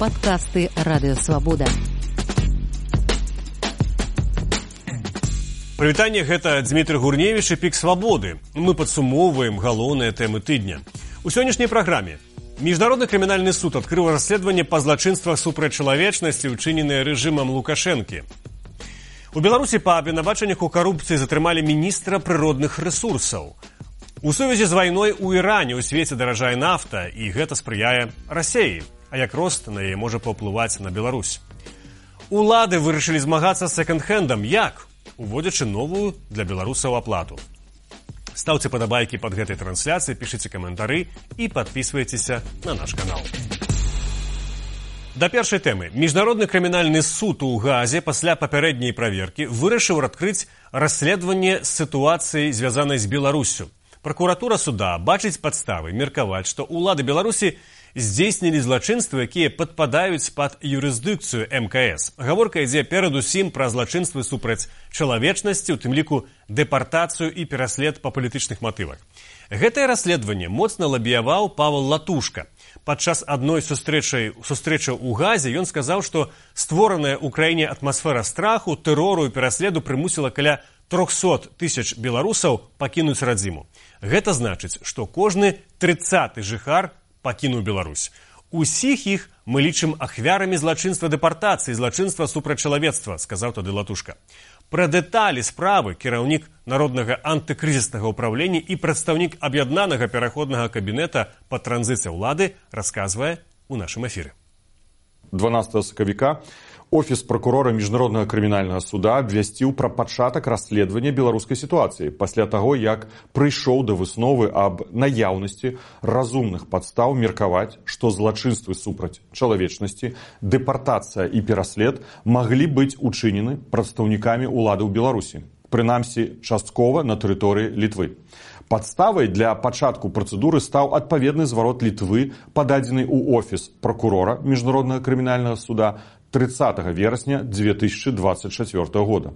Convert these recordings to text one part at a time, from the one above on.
падкасты радыёвабода. Прывітанне гэта Дмітрый Гурневіч і пік свабоды. Мы падсумоўваем галоўныя тэмы тыдня. У сённяшняй праграме міжнародны крымінальны суд адкрыў расследаванне па злачынствах супраць чалавечнасці, учыненыя рэжымам Лукашэнкі. У Беларусі па абвінавачаннях у карупцыі затрымалі міністра прыродных рэсурсаў. У сувязі з вайной у Іране ў свеце даражае нафта і гэта спрыяе рассеі, а як рост на яе можа паўплываць на Беларусь. Улады вырашылі змагацца секонд-хендам як уводзячы новую для беларусаў аплату. Стаўце падабайкі пад гэтай трансляцыі, пішыце каментары і подписывайтеся на наш канал. Да першай тэмы міжнародны крымінальны суд у газе пасля папярэдняй праверкі вырашыў адкрыць расследаванне сітуацыі звязанай з беларусю прокуратура суда бачыць падставы меркаваць што ўлады беларусі здзейснілі злачынствы якія падпадаюць пад юрысдыкцыю мкс. Гаворка ідзе перадусім пра злачынствы супраць чалавечнасці у тым ліку дэпартацыю і пераслед па палітычных матывах. Гэтае расследаванне моцна лабіяваў павал латушка. Падчас адной сустрэчай сустрэча ў газе ён сказаў што створаная ў краіне атмасфера страху тэрору і пераследу прымусіла каля 300 тысяч беларусаў пакінуць радзіму. Гэта значыць што кожны тридцаты жыхар пакінуў беларусь. Усіх іх мы лічым ахвярамі злачынства дэпартацыі злачынства супрацьчалавецтва сказаў тады латушка. Пра дэталі справы кіраўнік народнага антыкрызіснага ўправлення і прадстаўнік аб'яднанага пераходнага кабінета па транзіцыі ўлады расказвае ў нашым эфіры. 12 сакавіка Офіс прокурора міжнароднага крымінальнага суда абвясціў пра пачатак расследавання беларускай сітуацыі пасля таго, як прыйшоў да высновы аб наяўнасці разумных падстаў меркаваць, што злачынствы супраць чалавечнасці, дэпартацыя і пераслед маглі быць учынены прадстаўнікамі ўлады ў Беларусі, прынамсі часткова на тэрыторыі літвы. Падставай для пачатку працэдуры стаў адпаведны зварот літвы, пададзены ў офіс прокурора міжнароднага крымінальнага суда 30 верасня 2024 года.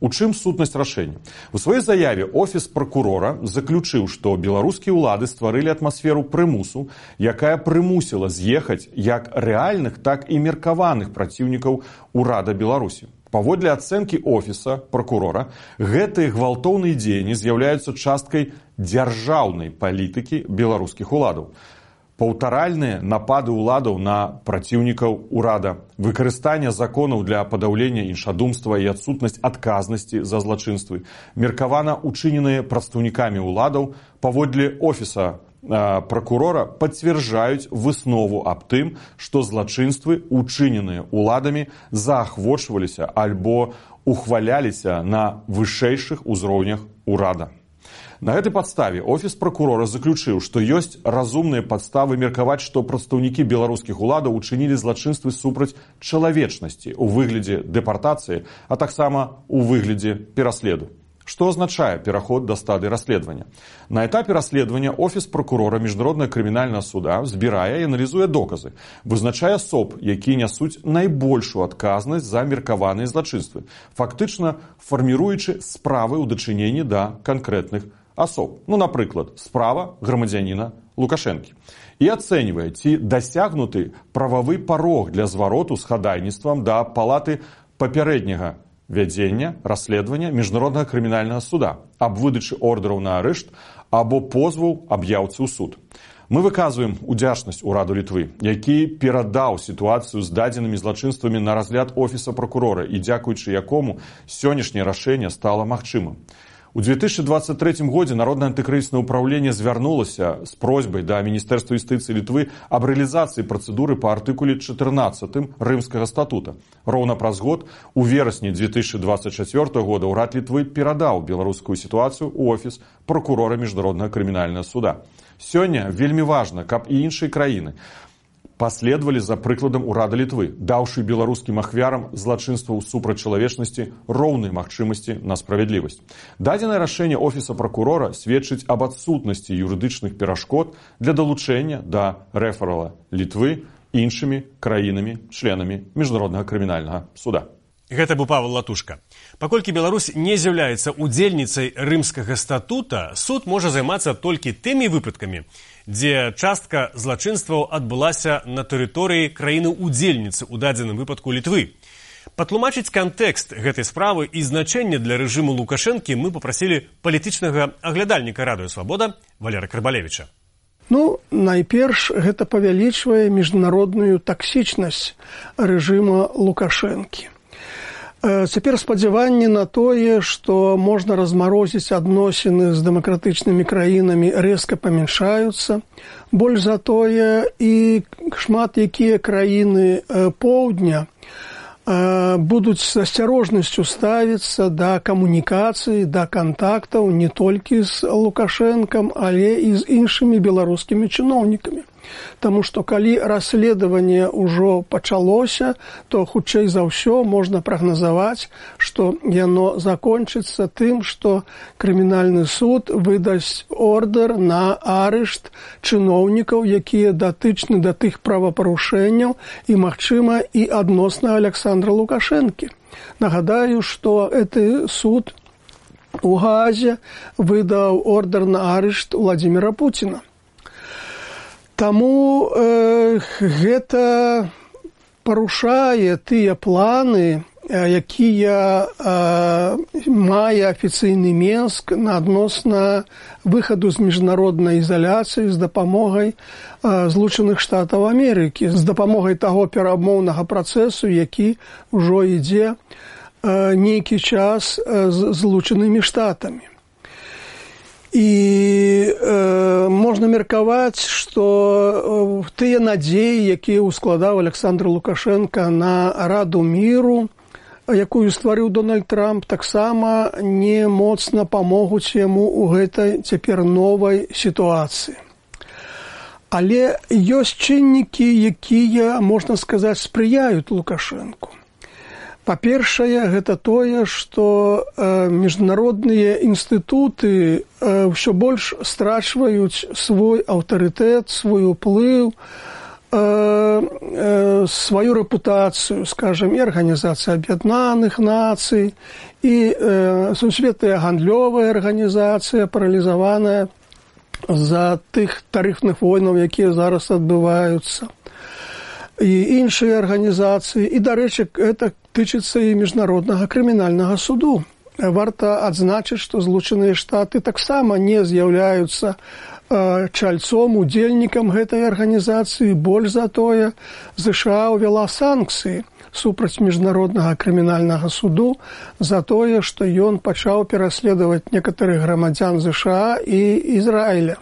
У чым сутнасць рашэння? У сваёй заяве офіс прокурора заключыў, што беларускія ўлады стварылі атмасферу прымусу, якая прымусіла з'ехаць як рэальных, так і меркаваных праціўнікаў урада Беларусі. Паводле ацэнкі офіса прокурора, гэтыя гвалтоўныя дзеянні з'яўляюцца часткай дзяржаўнай палітыкі беларускіх уладаў паўтаральныя напады ўладаў на праціўнікаў урада. Выкарыстанне законаў для падаўлення іншадумства і адсутнасць адказнасці за злачынствы. Меркавана учыненыя прадстаўнікамі ўладаў паводле офіса прокурора пацвярджаюць выснову аб тым што злачынствы учыненыя ўладамі заахвочваліся альбо ухваляліся на вышэйшых узроўнях урада На гэтай падставе офіс прокурора заключыў, што ёсць разумныя падставы меркаваць, што прадстаўнікі беларускіх уладаў учынілі злачынствы супраць чалавечнасці ў выглядзе дэпартацыі, а таксама у выглядзе пераследу. Што азначае пераход да стады расследавання. На этапе расследавання офіс прокурора міжнароднага крымінальнага суда збірае і аналізуе доказы, вызначае асоб, які нясуць найбольшую адказнасць за меркаваныя злачынствы, фактычна фарміруючы справы ў дачыненні да канкрэтных асоб ну напрыклад справа грамадзяніна лукашэнкі і ацэньвае ці дасягнуты прававы парог для звароту з хадайніцтвам да палаты папярэдняга вядзення расследавання міжнароднага крымінальнага суда аб выдачы ордераў на арышт або позву аб'яўцы ў суд. Мы выказваем удзячнасць ураду літвы які перадаў сітуацыю з дадзенымі злачынствамі на разгляд офіса прокурора і дзякуючы якому сённяшняе рашэнне стала магчымым У 2023 годзе народнае антыкрызнае ўправленне звярнулася з просьбай да міністэрства юстыцыі літвы аб рэалізацыі працэдуры па артыкуле 14 рымскага статута. Роўна праз год у верасні 2024 года ўрад літвы перадаў беларускую сітуацыю ў офіс прокурора міжнароднага крымінальнага суда. Сёння вельмі важна, каб і іншыя краіны паследавалі за прыкладам урада літвы даўшы беларускім ахвярам злачынстваў супраць чалавечнасці роўнай магчымасці на справядлівасць. Дадзенае рашэнне офіса прокурора сведчыць аб адсутнасці юрыдычных перашкод для далучэння да рэферала літвы іншымі краінамі членамі міжнароднага крымінальнага суда. Гэта быў павел латушка. Паколькі беларусь не з'яўляецца удзельніцай рымскага статута суд можа займацца толькі тымі выпадкамі дзе частка злачынстваў адбылася на тэрыторыі краіны удзельніцы ў дадзеным выпадку літвы патлумачыць кантэкст гэтай справы і значэнне для рэжыму лукашэнкі мы попрасілі палітычнага аглядальніка радыё свабода валера карбалевича Ну, найперш гэта павялічвае міжнародную таксічнасць рэжыма лукашэнкі. Цяпер спадзяванні на тое, што можна размарозіць адносіны з дэмакратычнымі краінамі рэзка памяншаюцца. Больш за тое і шмат якія краіны поўдня будуць з асцярожнасцю ставіцца да камунікацыі, да кантактаў не толькі з лукашэнкам, але і з іншымі беларускімі чыноўнікамі. Таму што калі расследаванне ўжо пачалося, то хутчэй за ўсё можна прагназаваць, што яно закончыцца тым, што крымінальны суд выдасць ордер на арышт чыноўнікаў, якія датычны да тых правапарушэнняў і, магчыма, і адносна Александра Лукашэнкі. Нагадаю, што гэты суд у газе выдаў ордер на арышт Владимира Путина. Таму э, гэта парушае тыя планы, якія э, мае афіцыйны менск на адносна выхаду з міжнароднай ізаляцыі з дапамогай э, злучаных штатаў Амерыкі, з дапамогай таго перамоўнага працэсу, які ўжо ідзе э, нейкі час з злучанымі штатамі і э, можна меркаваць што э, тыя надзеі якія ўскладаў александр лукашенко на раду міру якую стварыў дональд трамп таксама не моцна памогуць яму ў гэтай цяпер новай сітуацыі але ёсць чыннікі якія можна сказаць спрыяюць лукашэнку па-першае гэта тое што э, міжнародныя інстытуты э, ўсё больш страчваюць свой аўтарытэт свой уплыў э, э, сваю рэпутацыю скажем і арганізацыя аб'яднаных нацый і э, сусветная гандлёвая арганізацыя паралізаваная з-за тых тарыфных войнаў якія зараз адбываюцца і іншыя арганізацыі. І дарэчы это тычыцца і міжнароднага крымінальнага суду. Варта адзначыць што злучаныя штаты таксама не з'яўляюцца чальцом удзельнікам гэтай арганізацыі. Больш за тое ЗША ўвяла санкцыі супраць міжнароднага крымінальнага суду за тое што ён пачаў пераследаваць некаторых грамадзян ЗША і ізраіля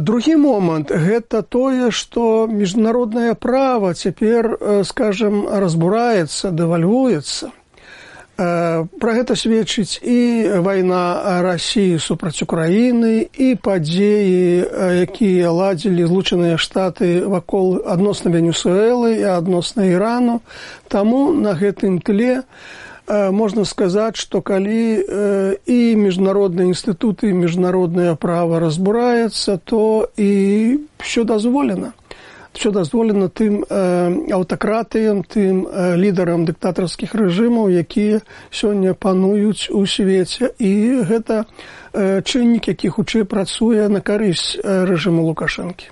другі момант гэта тое што міжнароднае права цяпер скажем разбураецца дэвальвуецца. Пра гэта сведчыць і вайна рассіі супраць украіны і падзеі якія ладзілі злучаныя штаты вакол адносна венесуэлы і адносна ірану. Таму на гэтым тле у можна сказаць што калі і міжнародныя інстытуты міжнароднае права разбураецца то і все дазволена все дазволена тым аўтакратыям тым лідарам дыктатарскіх рэжымаў якія сёння пануюць у свеце. І гэта чыннік які хутчэй працуе на карысць рэжыму лукашэнкі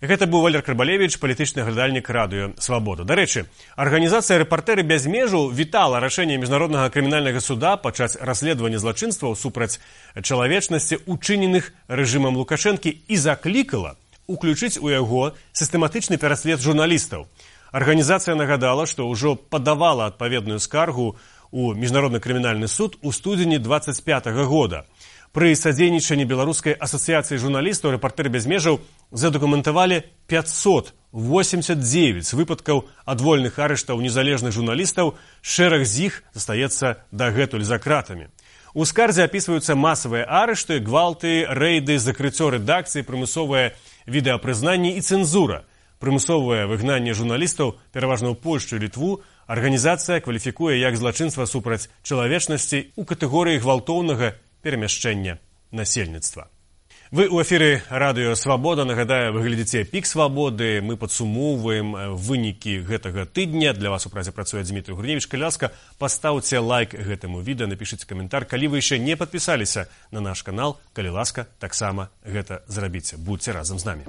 Гэта быў Валер Крыбалевич, палітычны глядальнік радыё свабоду. Дарэчы, арганізацыя рэпартэры без межу вітала рашэнне міжнароднага крымінальнага суда падчас расследавання злачынстваў супраць чалавечнасці учыненых рэжымам лукашэнкі і заклікала уключыць у яго сістэматычны пераслед журналістаў. Арганізацыя нагадала, што ўжо падавала адпаведную скаргу ў міжнародны крымінальны суд у студзені 25 -го года. Пры садзейнічанні беларускай асацыяцыі журналістаў рэпартэр без межаў задакументавалі 589 выпадкаў адвольных арыштаў незалежных журналістаў, шэраг з іх застаецца дагэтуль за кратамі. У скарзе апісваюцца масавыя арышты, гвалты, рэйды, закрыццё рэдакцыі, прымусовае відэапрызнанне і цэнзура. Прымусовае выгнанне журналістаў пераважна ў Польшчу літву арганізацыя кваліфікуе як злачынства супраць чалавечнасці ў катэгорыі гвалтоўнага перамяшчэння насельніцтва. Вы ў эфіры радыё свабода нагадаю выглядзіце пік свабоды мы падсумоўваем вынікі гэтага тыдня. Для вас у празе працуе Дмітрий гурневич каляска пастаўце лайк гэтаму відэа напішыце каментар. Калі вы яшчэ не падпісаліся на наш канал калі ласка таксама гэта зрабіце. Будьце разам з намі.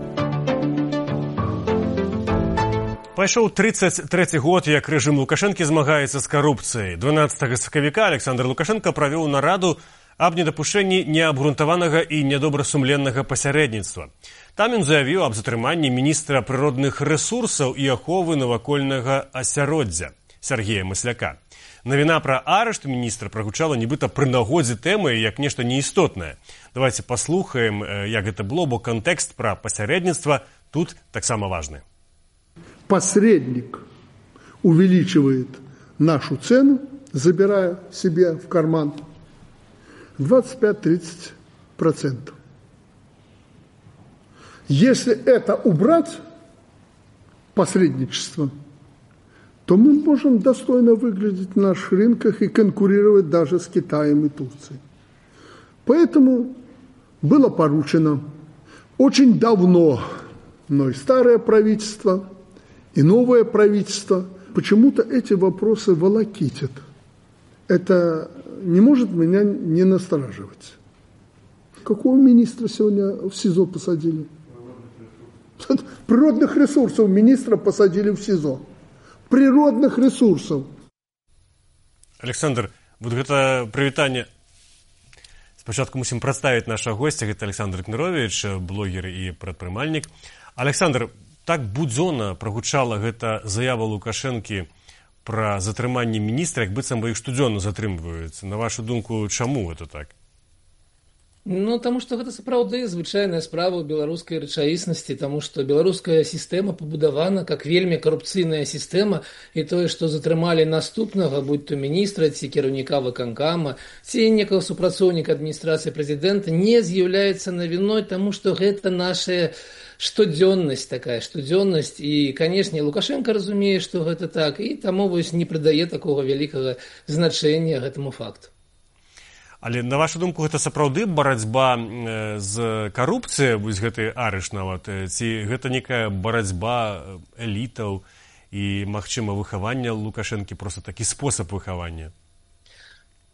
Пайшоў 33 год як рэжым лукашэнкі змагаецца з карупцыяй. 12 сакавіка александр лукашенко правёў нараду аб недапушэнні неабгрунтаванага і нядобрасумленнага пасярэдніцтва. Там ён заявіў аб затрыманні міністра прыродных рэсурсаў і аховы навакольнага асяроддзя Сергея Масляка. Навіна пра арышт міністра прагучала нібыта пры нагодзе тэмы як нешта неістотнае. Давайте паслухаем, як гэта было, бо кантэкст пра пасярэдніцтва тут таксама важны. Посредник увеличивает нашу цену, забирая себе в карман 25-30%. Если это убрать, посредничество, то мы можем достойно выглядеть на наших рынках и конкурировать даже с Китаем и Турцией. Поэтому было поручено очень давно, но и старое правительство, и новое правительство, почему-то эти вопросы волокитят. Это не может меня не настораживать. Какого министра сегодня в СИЗО посадили? Природных ресурсов министра посадили в СИЗО. Природных ресурсов. Александр, вот это привитание спачатку мусім прадставіць наша госця гэта александр кнырович блогер і прадпрымальнік александр так будзённа прагучала гэта заява лукашэнкі пра затрыманне міністра як быццам бы іх штодзённа затрымліваюцца на вашу думку чаму это так? Ну таму што гэта сапраўды звычайная справа ў беларускай рэчаіснасці таму што беларуская сістэма пабудавана как вельмі карупцыйная сістэма і тое што затрымалі наступнага будь то міністра ці кіраўніка выканкама ці некага супрацоўніка адміністрацыі прэзідэнта не з'яўляецца навіной таму што гэта нашая штодзённасць такая штодзённасць і канешне лукашенко разумее што гэта так. І таму вось не прыдае такога вялікага значэння гэтаму факту. Але на вашу думку гэта сапраўды барацьба з карупцыя вось гэты арыш нават ці гэта некая барацьба элітаў і магчыма выхавання лукашэнкі просто такі спосаб выхавання?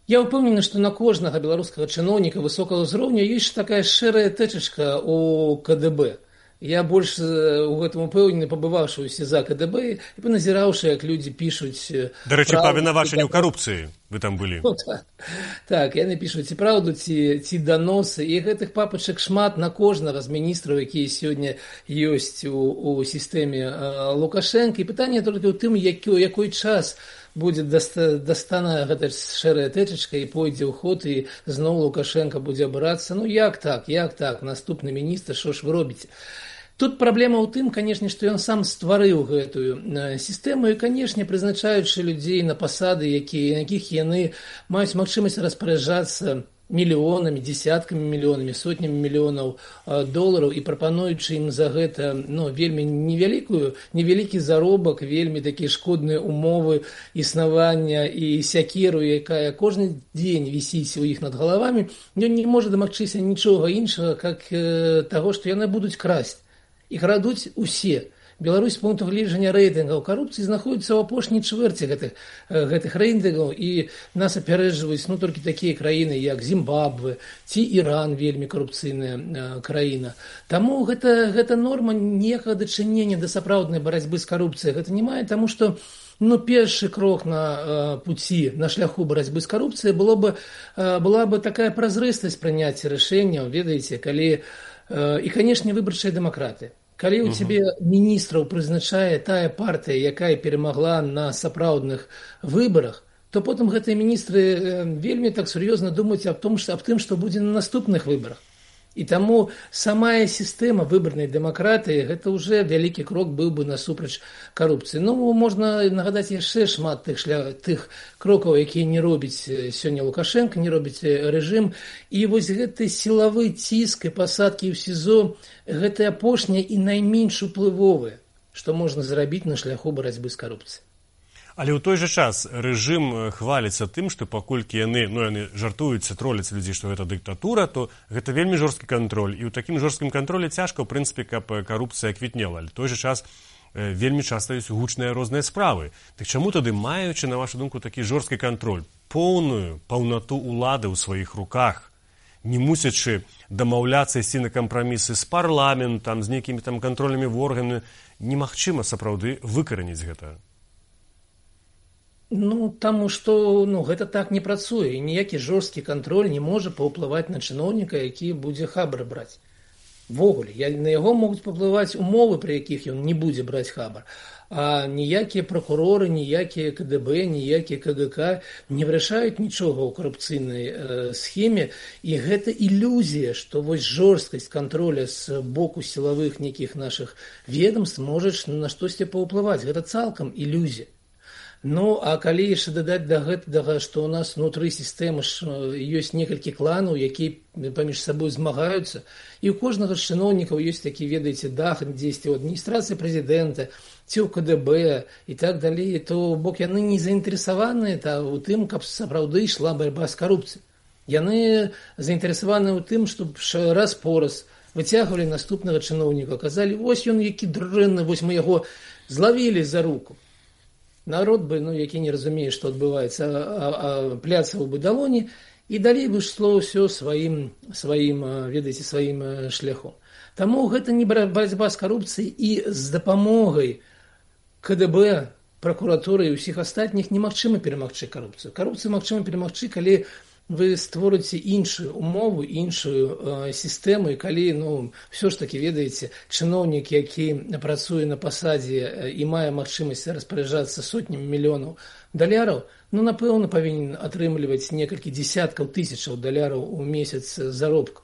Я ўпэўнены, што на кожнага беларускага чыноўніка высокага ўзроўня ёсць такая шэрая тэчачка ў КДБ я больш у гэтым упэўнены пабываўшы ў сеза кДб і паназіраўшы як людзі пішуць дарэчы па вінавачанню карупцыі вы там былі ну, так, так яны пішуць і праўду ці ці даносы і гэтых папачак шмат на кожнага з міністраў якія сёння ёсць у, у сістэме лукашэнкі пытанне толькі ў тым які якой час будзе дастана гэта шэрая тэчачка і пойдзе ў ход і зноў лукашенко будзе абырацца ну як так як так? Наступны міністр що ж вы робіце Тут праблема ў тым, канешне, што ён сам стварыў гэтую сістэму і, канешне, прызначаючы людзей на пасады, якія, якіх яны маюць магчымасць распараджацца мільёнамі, дзясяткамі мільёнамі, сотнямі мільёнаў долараў і прапануючы ім за гэта ну, вельмі невялікую, невялікі заробак, вельмі такія шкодныя умовы існавання і сякеру, якая кожны дзень вісіць у іх над галавамі, ён не можа дамагчыся нічога іншага, как э, таго, што яны будуць красць і крадуць усе. Беларусь пункту гледжання рэйтынгаў карупцыі знаходіцца ў апошняй чвэрці гэтых, гэтых рэйтынгаў і нас апярэджваюць ну, толькі такія краіны як Зімбабве ці Іран вельмі карупцыйная краіна. Таму гэта, гэта норма некага дачынення да сапраўднай барацьбы з карупцыяй гэта не мае таму што ну, першы крок на э, пуці на шляху барацьбы з карупцыяй было бы, э, была бы такая празрыстасць прыняцця рашэнняў ведаеце калі і канешне выбарчыя дэмакраты калі ў цябе міністраў прызначае тая партыя якая перамагла на сапраўдных выбарах то потым гэтыя міністры вельмі так сур'ёзна думаюць аб том што аб тым што будзе на наступных выбарах І таму самая сістэма выбарнай дэмакратыі гэта ўжо вялікі крок быў бы насупраць карупцыі. Ну можна нагадаць яшчэ шмат тых шля тых крокаў, якія не робіць сёння Лукашенко, не робіць рэжым. І вось гэты сілавы ціск і пасадкі ў СІЗО гэта апошняе і найменш уплывовае, што можна зрабіць на шляху барацьбы з карупцыяй. Але ў той жа час рэжым хваліцца тым, што паколькі яны ну, яны жартуюцца троляць людзей, што гэта дыктатура, то гэта вельмі жорсткі кантроль і ў такім жорсткім кантролі цяжка ў прынцыпе, каб карупцыя квітнела, але той жа час вельмі часта ёсць гучныя розныя справы. Так чаму тады маючы на вашу думку такі жорсткі кантроль, поўную паўнату ўлады ў сваіх руках, не мусячы дамаўляцца ісці на кампрамісы з парламентам, з нейкімі там кантролямі органамі, немагчыма сапраўды выкараніць гэта. Ну таму што ну, гэта так не працуе і ніякі жорсткі кантроль не можа паўплываць на чыноўніка, які будзе хабар браць. Ввогуле на яго могуць паплываць умовы, пры якіх ён не будзе браць хабар. А ніякія пракуроры, ніякія КДБ, ніякія КГК не вырашаюць нічога ў карупцыйнай э, схеме і гэта ілюзія, што вось жорсткасць кантроля з боку сілавых нейкіх нашых ведомств можаш на штосьці паўплываць. Гэта цалкам ілюзія. Ну а калі яшчэ дадаць да гэтага, што ў нас унутры сістэмы ёсць некалькі кланаў, якія паміж сабой змагаюцца і ў кожнага з чыноўнікаў ёсць такі ведаеце дах дзесьці ў адміністрацыі прэзідэнта ці ў КДБ і так далей, то бок яны не заінтарэсаваныя та ў тым, каб сапраўды ішла барьба з карупцыяй. Яны заінтарэсаваны ў тым, што раз пораз выцягвалі наступнага чыноўніка, казалі вось ён які дрэнны, вось мы яго злавілі за руку народ бы ну які не разумее што адбываецца пляцаў бы далоні і далей бы шло ўсё сваім сваім ведаеце сваім шляхом. Таму гэта не барацьба з карупцыяй і з дапамогай кДб пракуратуры і ўсіх астатніх немагчыма перамагчы карупцыю карупцыю магчыма перамагчы калі вы створыце іншую умову іншую э, сістэму і калі ну все ж таки ведаеце чыноўнік які працуе на пасадзе і мае магчымасць распараджацца сотнямі мільёнаў даляраў ну напэўна павінен атрымліваць некалькі десяткаў тысячаў даляраў у месяц заробку.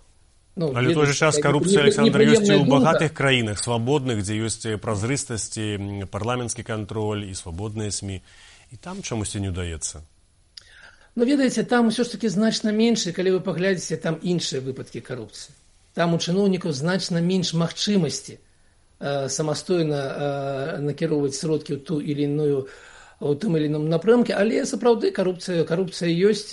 Ну, Але той же час карупцыя Александр ёсць ў багатых краінах свабодных, дзе ёсць празрыстасці, парламенцкі кантроль і свабодныя сМ і там чамусьці не ўдаецца. Ну ведаеце, там усё ж таки значна менш, калі вы паглядзіце там іншыя выпадкі карупцыі. Там у чыноўнікаў значна менш магчымасці э, самастойна э, накіроўваць сродкі ў ту или іную у тым или іным напрямке, але сапраўды карупцыя карупцыя ёсць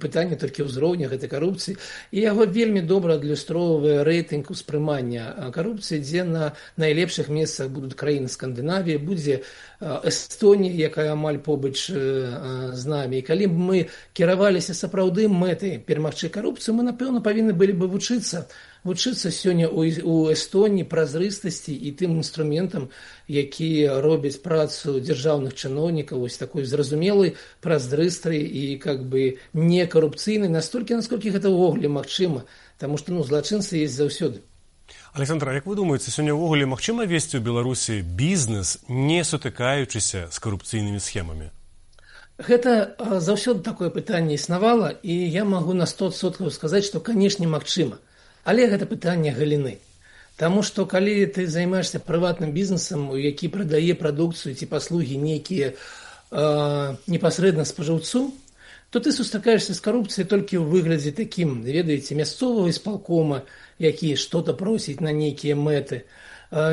пытанне толькі ўзроўня гэтай карупцыі і яго вельмі добра адлюстроўвае рэйтынг успрымання карупцыі, дзе на найлепшых месцах будуць краіны Скандынавіі, будзе Эстонія, якая амаль побач з намі. І калі б мы кіраваліся сапраўды мэтай перамагчы карупцыю, мы напэўна павінны былі бы вучыцца вучыцца сёння у Эстоніі празрыстасці і тым інструментам, якія робяць працу дзяржаўных чыноўнікаў вось такой зразумелай празрыстрай і как бы не карупцыйнай настолькі насколькі гэта ўвогуле магчыма, таму што ну злачынцы есть заўсёды. Александра, як вы думаеце, сёння ўвогуле магчыма весці ў Беларусі бізнес, не сутыкаючыся з карупцыйнымі схемамі? Гэта заўсёды такое пытанне існавала і я магу на 100соткаў сказаць, што канешне магчыма, але гэта пытанне галіны. Таму што калі ты займаешься прыватным бізнесам, у які прадае прадукцыю ці паслугі нейкія непасрэдна спажыўцу, то ты сустракаешься з карупцыяй толькі ў выглядзе такім ведаеце мясцовага испалкома, які што-то просіць на нейкія мэты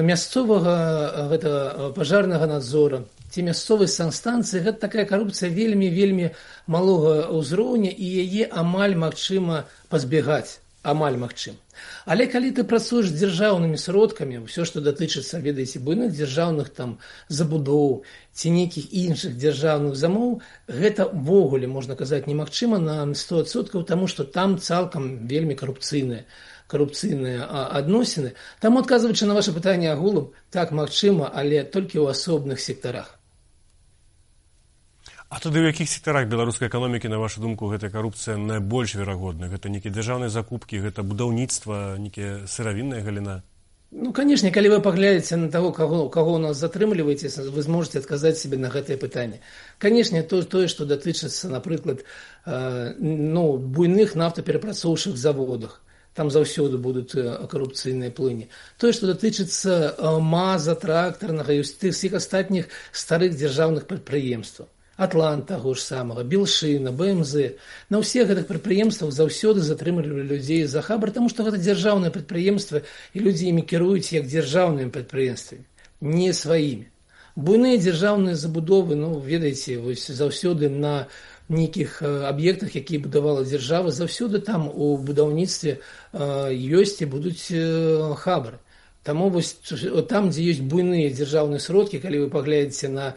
мясцовага гэта пажарнага надзора. Ці мясцовай санстанцыі гэта такая карупцыя вельмі вельмі малога ўзроўня і яе амаль магчыма пазбегаць амаль магчым. Але калі ты працуеш дзяржаўнымі сродкамі ўсё што датычыцца ведаеце буйных дзяржаўных там забудоў ці нейкіх іншых дзяржаўных замоў гэта ввогуле можна казаць немагчыма на стосоткаў таму што там цалкам вельмі карупцыйныя карупцыйныя адносіны. Там адказваючы на ваше пытанне агулам так магчыма але толькі ў асобных сектарах а туды ў якіх сектарах беларускай эканомікі на вашу думку гэта карупцыя найбольш верагодна гэта нейкія дзяржаўныя закупкі гэта будаўніцтва нейкія сыравінная галіна? Ну, конечно, калі вы паглядзеце на таго, каго, каго ў нас затрымліваеце, вы зможаце адказаць сябе на гэтае пытанне. Канешне, то, тое, што датычыцца, напрыклад, э, ну, буйных нафтаперапрацоўшых заводах. Там заўсёды будуць карупцыйныя плыні. Тое што датычыцца маза трактарнага і ўсіх астатніх старых дзяржаўных прадпрыемстваў атлант таго ж самага белшына бмз. На ўсе гэтых прадпрыемствах заўсёды затрымлівалі людзей за хабар таму што гэта дзяржаўнае прадпрыемства і людзі імі кіруюць як дзяржаўнымі прадпрыемствамі не сваімі буйныя дзяржаўныя забудовы ну ведаеце вось заўсёды на нейкіх аб'ектах якія будавала дзяржава заўсёды там у будаўніцтве ёсць і будуць хабары Таму вось там, дзе ёсць буйныя дзяржаўныя сродкі, калі вы паглядзіце на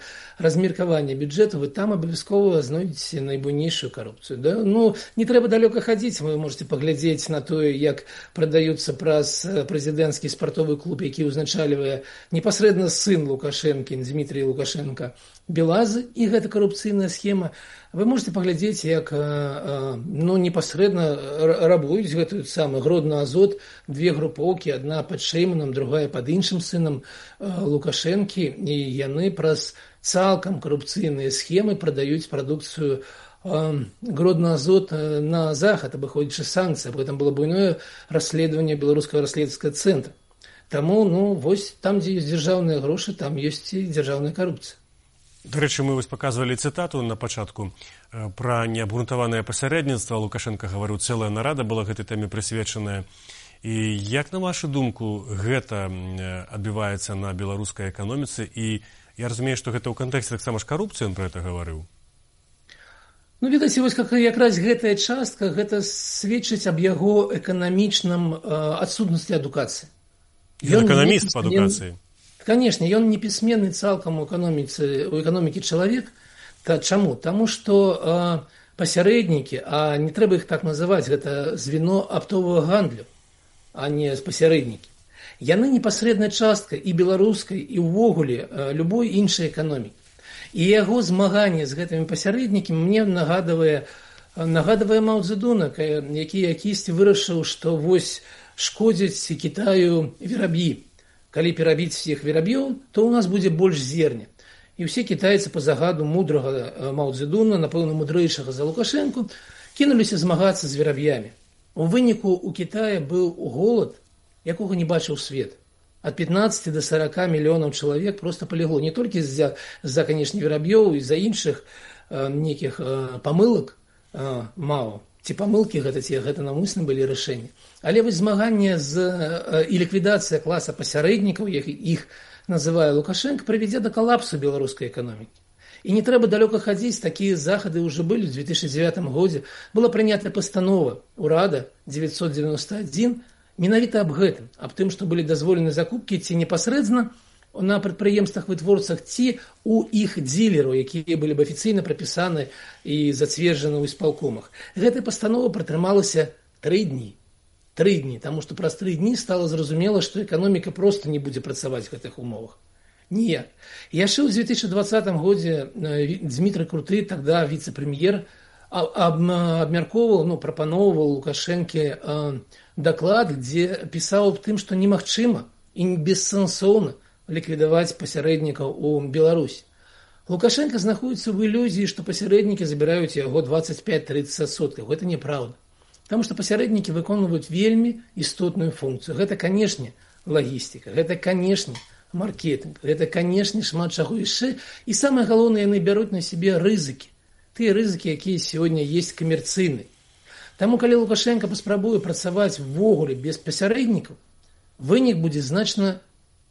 размеркаванне бюджэту, вы там абавязкова знойдзеце найбуйнейшую карупцыю. Да? Ну, не трэба далёка хадзіць, вы можете паглядзець на тое, як прадаюцца праз прэзідэнцкі спартовы клуб, які ўзначальвае непасрэдна сын Лукашэнкі, Дмітрий Лукашенко белазы і гэта карупцыйная схема вы можете паглядзець як ну непасрэдна рабуюць гэтую самую гродна азот две групоўкі одна под шэйманам другая под іншым сынам лукашэнкі. І яны праз цалкам карупцыйныя схемы прадаюць прадукцыю гродна азот на захад абыходзячы санкцыі. Об этом было буйное расследаванне беларускага расследскага цэнтра. Таму ну вось там дзе ёсць дзяржаўныя грошы там ёсць і дзяржаўная карупцыя Дарэчы, мы вось паказвалі цытату на пачатку э, пра неабгрунтаванае пасярэдніцтва. Лукашенко гаварыў цэлая нарада была гэтай тэме прысвечаная і як на вашу думку гэта адбіваецца на беларускай эканоміцы? І я разумею што гэта ў кантэксце таксама ж карупцыі ён пра это гаварыў? Ну ведаце вось как якраз гэтая частка гэта сведчыць аб яго эканамічным э, адсутнасці адукацыі. Эканаміст па адукацыі Конечно, ён не пісьменны цалкам у эканоміцы у эканомікі чалавек та чаму таму што пасярэднікі а не трэба іх так называць гэта звено аптовага гандлю а не пасярэднікі яны непасрэдная частка і беларускай і ўвогуле любой іншай эканомікі і яго змаганне з гэтымі пасярэднікамі мне нагадвае нагадвае маўдзедунак які якісьці вырашыў што вось шкодзяць кітаю вераб'і калі перабіць всех вераб'ёў то у нас будзе больш зерня. І ўсе кітайцы по загаду мудрага маўдзедуна напэўна мудрэйшага за лукашэнку кінуліся змагацца з вераб'ямі. У выніку у кітае быў голад якога не бачыў свет. От 15 до 40 мільёнаў чалавек просто палегло не толькі з-за за канешне вераб'ёў і за іншых нейкіх памылак мало ці памылкі гэта ці гэта намысна былі рашэнні. Але вось змаганне з і ліквідацыя класа пасярэднікаў як іх называе лукашенко прывядзе да калапсу беларускай эканомікі. І не трэба далёка хадзіць такія захады ўжо былі. Ў 2009 годзе была прынята пастанова урада 991 менавіта аб гэтым аб тым што былі дазволены закупкі ці непасрэдна на прадпрыемствах вытворцах ці у іх дзілеру якія былі б афіцыйна прапісаны і зацверджаны ў испалкомах гэтая пастанова пратрымалася тры дні. Тры дні таму што праз тры дні стала зразумела што эканоміка просто не будзе працаваць гэтых умовах. Не яшчэ ў 2020 годзе дмітрый круты тогда віце-прэм'ер абмяркоўваў ну прапаноўваў лукашэнкі даклад дзе пісаў аб тым што немагчыма і бессэнсоўна ліквідаваць пасярэднікаў у Беларусь. Лукашенко знаходіцца ў ілюзіі, што пасярэднікі забіраюць яго 25-30 соткаў. Гэта неправда. Таму што пасярэднікі выконваюць вельмі істотную функцыю. Гэта, канешне, лагістыка, гэта, канешне, маркетинг, гэта, канешне, шмат чаго яшчэ. І самае галоўнае, яны бяруць на сябе рызыкі. Тыя рызыкі, якія сёння есть камерцыйныя. Таму калі Лукашенко паспрабуе працаваць ввогуле без пасярэднікаў, вынік будзе значна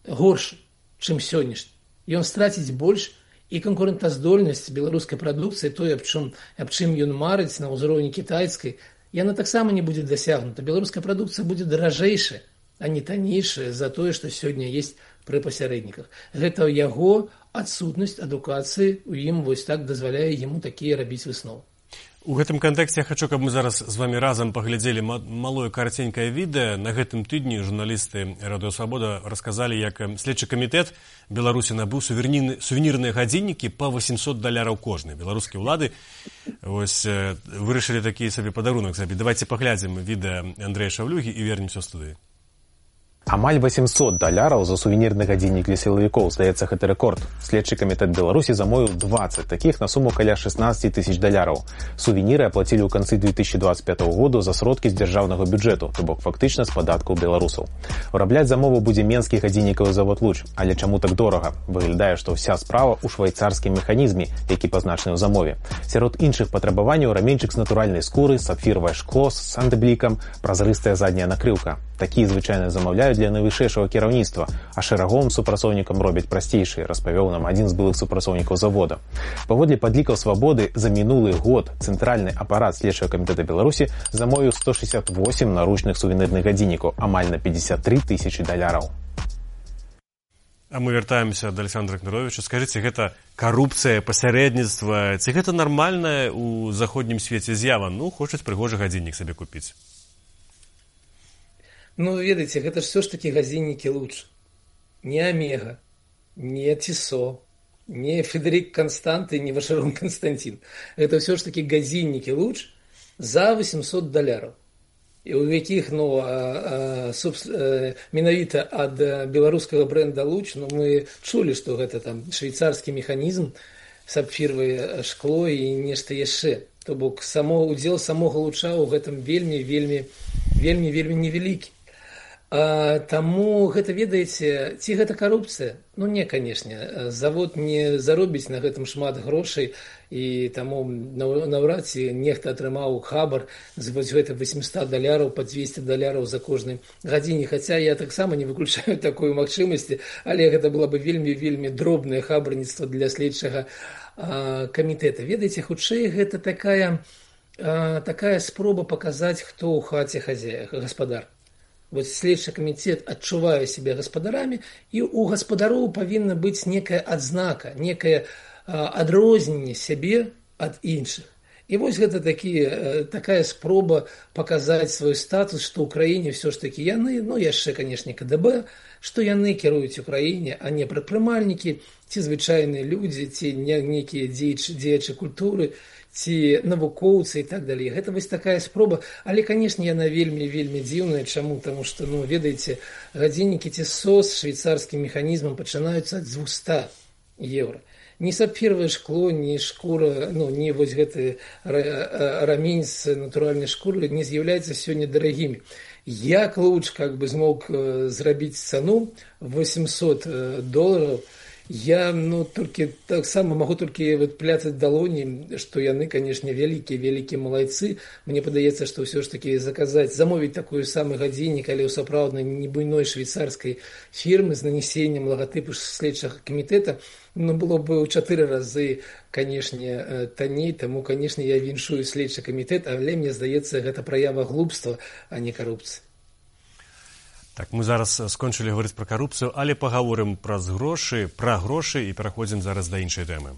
горшы чым сённяшні ён страціць больш і канкурэнтаздольнасць беларускай прадукцыі той аб чым аб чым ён марыць на ўзроўні кітайскай яна таксама не будзе дасягнута беларуская прадукцыя будзе даражэйшая а не таннейшая за тое што сёння есть пры пасярэдніках гэта яго адсутнасць адукацыі у ім вось так дазваляе яму такія рабіць высновы У гэтым кантэксце я хачу, каб мы зараз з вами разам паглядзелі малое караценькае відэа. На гэтым тыдні журналісты радыёсвабода расказалі, як следчы камітэт Беларусі набыў сувенірныя гадзіннікі па 800 даляраў кожны. Беларускія ўлады вырашылі такі сабе падарунак забіць. Давайте паглядзім відэа Андрэя Шаўлюгі і вернемся ў студыі. Амаль 800 даляраў за сувенірны гадзіннік для сілавікоў здаецца гэты рэкорд. Следчы камітэт Беларусі замовіў 20 такіх на суму каля 16 тысяч даляраў. Сувеніры аплацілі ў канцы 2025 году за сродкі з дзяржаўнага бюджэту, то бок фактычна з падаткаў беларусаў. Вырабляць замову будзе менскі гадзіннікавы завод луч, але чаму так дорага? Выглядае, што ўся справа ў швайцарскім механізме, які пазначаны ў замове. Сярод іншых патрабаванняў раменчык з натуральнай скуры, сапфіравае шкло з сандэблікам, празрыстая задняя накрыўка. Такія звычайна замаўляюць для найвышэйшага кіраўніцтва а шэраговым супрацоўнікам робяць прасцейшыя распавёў нам адзін з былых супрацоўнікаў завода. Паводле падлікаў свабоды за мінулы год цэнтральны апарат следчага камітэта беларусі замовіў 168 наручных сувенірных гадзіннікаў амаль на 53 тысячи даляраў. А мы вяртаемся да александра кнаровича скажитеце гэта карупцыя пасярэдніцтва? Ці гэта нармальная у заходнім свеце з'ява? Ну хочуць прыгожы гадзіннік сабе купіць ну ведаеце гэта ж все ж таки гадзіннікі лучше не омега не тисо не федерик константы не вашарон константин это все ж таки гадзіннікі луч за 800 даляраў. І у якіх ну менавіта ад беларускага бренда луч ну мы чулі што гэта там швейцарскі механізм сапфірвае шкло і нешта яшчэ. То бок само удзел самога луча ў гэтым вельмі вельмі вельмі вельмі невялікі А, таму гэта ведаеце ці гэта карупцыя? Ну не канешне. Завод не заробіць на гэтым шмат грошай і таму наўрад ці нехта атрымаў хабар з вось гэта 800 даляраў по 200 даляраў за кожны гадзіне. Хаця я таксама не выключаю такую магчымасці але гэта было бы вельмі вельмі дробнае хабарніцтва для следчага камітэта. Ведаеце хутчэй гэта такая а, такая спроба паказаць хто ў хаце хозяя гаспадар вось следчы камітэт адчувае сябе гаспадарамі і у гаспадароў павінна быць некая адзнака некае адрозненне сябе ад іншых і вось гэта такі такая спроба паказаць свой статус што ў краіне ўсё ж такі яны ну яшчэ канешне кДб што яны кіруюць у краіне а не прадпрымальнікі ці звычайныя людзі ці не нейкія дзеячы дзеячы культуры ці навукоўцы і так далей. Гэта вось такая спроба. Але канешне яна вельмі вельмі дзіўная. Чаму? Таму што ну ведаеце гадзіннікі ці сос швейцарскім механізмам пачынаюцца ад 200 еўра. Не сапфіравае шкло не шкура ну не вось гэты рамень з натуральнай шкуры не з'яўляецца сёння дарагімі. Як луч как бы змог зрабіць цану 800 долларов я ну толькі таксама магу толькі вот пляцаць далоні што яны канешне вялікія вялікія малайцы мне падаецца што ўсё ж таки заказаць замовіць такую самы гадзіннік але ў сапраўднай не буйной швейцарскай фірмы з нанесеннем лагатыпу следчага камітэта ну было бы ў чатыры разы канешне танней таму канешне я віншую следчы камітэт але мне здаецца гэта праява глупства а не карупцыі Так мы зараз скончылі гаварыць пра карупцыю, але пагаворым праз грошы, пра грошы і пераходзім зараз да іншай тэмы.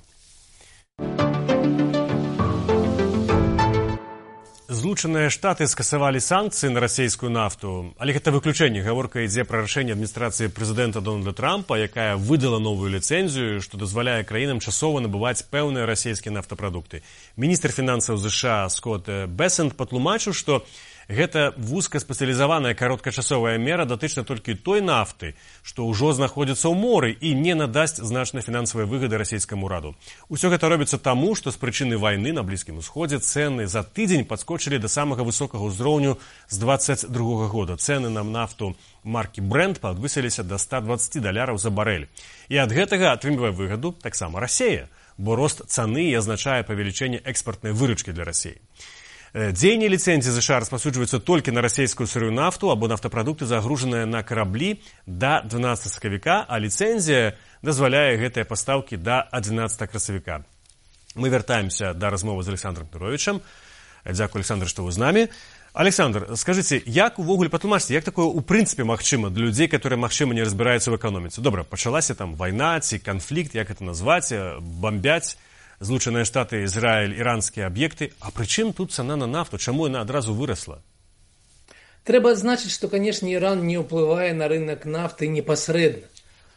Злучаныя штаты скасавалі санкцыі на расійскую нафту, але гэта выключэнне гаворка ідзе пра рашэнне адміністрацыі прэзідэнта Дональда Трампа, якая выдала новую ліцэнзію, што дазваляе краінам часова набываць пэўныя расійскія нафтапрадукты. Міністр фінансаў ЗША Скотт Бесент патлумачыў, што Гэта вузкаспецыялізаваная кароткачасовая мера датычна толькі той нафты, што ўжо знаходзіцца ў моры і не надасць значнай фінансавай выгады расійскаму раду. Усё гэта робіцца таму, што з прычыны вайны на блізкім усходзе цэны за тыдзень падскочылі да самага высокага ўзроўню з 22 -го года. Цэны на нафту маркі бренд падвысіліся да 120 даляраў за барэль. І ад гэтага атрымлівае выгаду таксама рассея, бо рост цаны і азначае павелічэнне экспартнай выручкі для рассеі. Дзеянне ліцэнзіі ЗША распасуджваецца толькі на расійскую сырую нафту або нафтапрадукты загружаныя на караблі да 12 сакавіка, а ліцэнзія дазваляе гэтыя пастаўкі да 11 красавіка. Мы вяртаемся да размовы з александром Туровичам. Дзякую александр, што вы з намі. Александр, скажыце, як увогуле патлумачце, як такое ў прынцыпе магчыма для людзей, которые магчыма не разбіраюцца ў эканоміцы. Добра, пачалася там вайна ці канфлікт, як это назваць, бомбяць злучаныя штаты ізраиль іранскія аб'екты. А прычым тут цана на нафту? Чаму яна адразу вырасла? Трэба адзначыць што канешне іран не ўплывае на рынок нафты непасрэдна.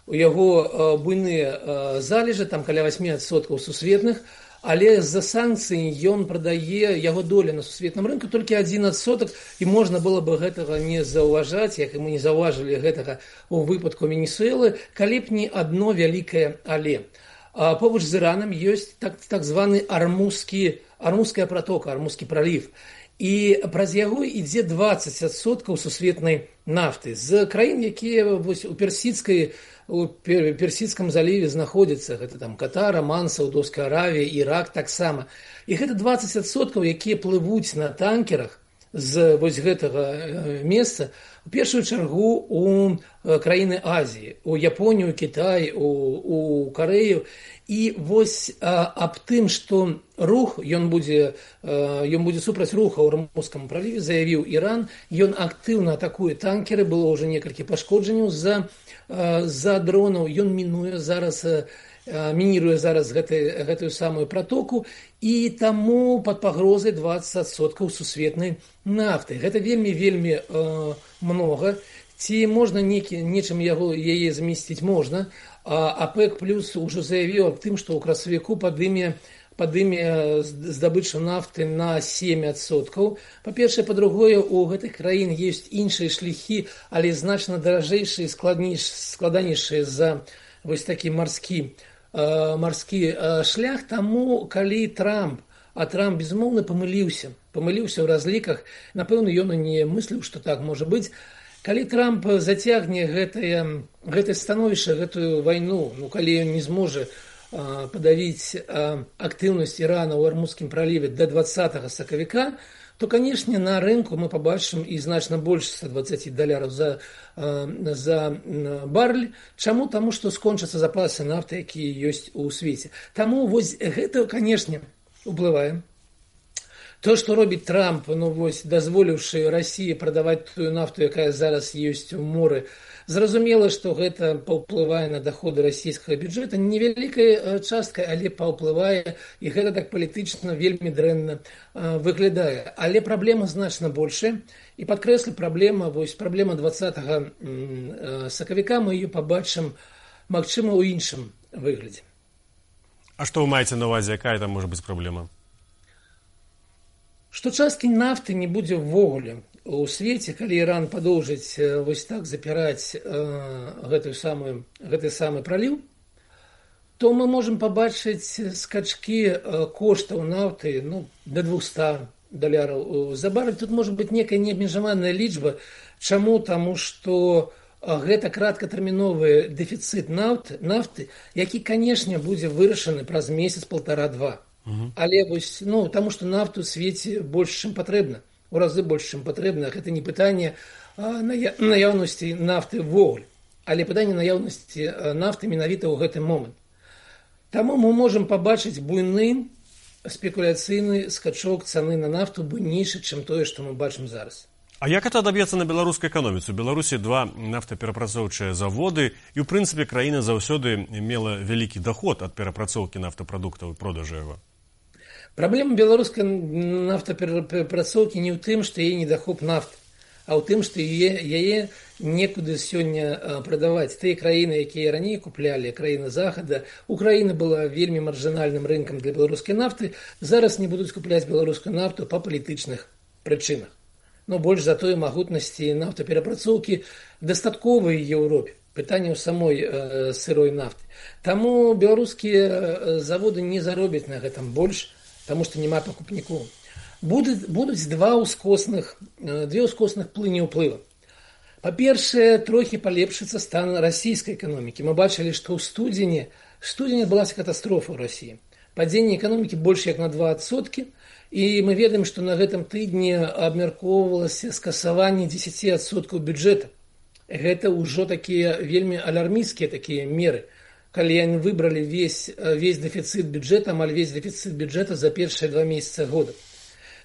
У яго буйныя залежы там каля 8соткаў сусветных але з-за санкцыі ён прадае яго доля на сусветным рынку толькі адзін адсотак і можна было бы гэтага не заўважаць як і мы не заўважылі гэтага у выпадку мінісуэлы калі б не адно вялікае але а побач з іранам ёсць так, так званы армузскі армузская протока армузскі праліў і праз яго ідзе 20соткаў сусветнай нафты з краін якія вось у персідскай у персідском заліве знаходзяцца гэта там катара ман саудовская аравія ірак таксама. І гэта 20соткаў якія плывуць на танкерах з вось гэтага месца. У першую чаргу у краіны азіі у японію кітай у, у карею і вось аб тым што рух ён будзе ён будзе супраць руха ў рамускам праліве заявіў іран. Ён актыўна атакуе танкеры. Было ўжо некалькі пашкоджанняў за за дронаў. Ён мінуе зараз мініруе зараз гэты, гэтую самую пратоку і таму пад пагрозай 20соткаў сусветнай нафты. Гэта вельмі вельмі э, многа. Ці можна некі нечым яго яе замесціць можна. Апек плюс ужо заявіў аб тым што ў красавіку падыме падыме здабычу нафты на 7соткаў па-першае па-другое у гэтых краін ёсць іншыя шляхі але значна даражэйшыя складнейш складанейшыя за вось такі марскі марскі шлях таму калі трамп а трамп безумоўна памыліўся памыліўся ў разліках напэўна ён і не мысліў што так можа быць. Калі трамп зацягне гэтае гэтае становішча гэтую вайну ну калі ён не зможа падавіць актыўнасць ірана ў армузскім праліве да два сакавіка то канешне на рынку мы пабачым і значна больш 120 даляраў за за барль чаму таму што скончацца запасы нафты якія ёсць у свеце таму вось гэта канешне уплывае то што робіць трамп ну вось дазволіўшы рассіі прадаваць тую нафту якая зараз ёсць у моры Зразумела, што гэта паўплывае на даходы расійскага бюджэта невялікай часткай, але паўплывае і гэта так палітычна вельмі дрэнна выглядае. Але праблема значна большая і падкрэслі праблема вось праблема два сакавіка мы ее пабачым магчыма ў іншым выглядзе. А што вы маеце на увазе, якая там можа быць праблема? Што часткі нафты не будзе ўвогуле у свеце калі іран падоўжыць вось так запіраць э, гэтую самую гэты самы праліў то мы можемм пабачыць скачкі э, коштаў нафты ну до двухста даляраў. За бары тут можа быть некая неабмежаваная лічба чаму? Таму что гэта краткатэрміновы дэфіцыт нафты нафты які канешне будзе вырашаны праз месяц полтора два але вось ну таму что нафту свеце больш чым патрэбна у разы больш чым патрэбна гэта не пытанне наяўнасці нафты ввогуле але пытанне наяўнасці нафты менавіта ў гэты момант таму мы можемм пабачыць буйны спекуляцыйны скачок цаны на нафту буйнейшы чым тое што мы бачым зараз. А як это адаб'ецца на беларускай эканоміцы беларусі два нафтаперапрацоўчыя заводы і ў прынцыпе краіна заўсёды мела вялікі доход ад перапрацоўкі нафтапрадуктаў продажу яго Праблема беларускай нафтаперапрацоўкі не ў тым, што яе недахоп нафты, а ў тым, што яе, некуды сёння прадаваць. Тыя краіны, якія раней куплялі краіны захада, Украіна была вельмі маржынальным рынкам для беларускай нафты, зараз не будуць купляць беларускую нафту па палітычных прычынах. Но больш за тое магутнасці нафтаперапрацоўкі дастатковай Еўропе пытанне ў самой э, сырой нафты. Таму беларускія э, заводы не заробяць на гэтым больш, потому что няма пакупнікоў будуць будуць два ўскосных э, две ўскосных плыні ўплыва па-першае трохі палепшыцца стан расійскай эканомікі мы бачылі што ў студзені студзені адбылася катастрофа ў рассіі падзенне эканомікі больш як на два адсоткі і мы ведаем што на гэтым тыдні абмяркоўвалася скасаванне десятсоткаў бюджэта гэта ўжо такія вельмі алярмійскія такія меры калі яны выбралі весь весь дэфіцыт бюджэта амаль весь дэфіцыт бюджэта за першыя два месяца года.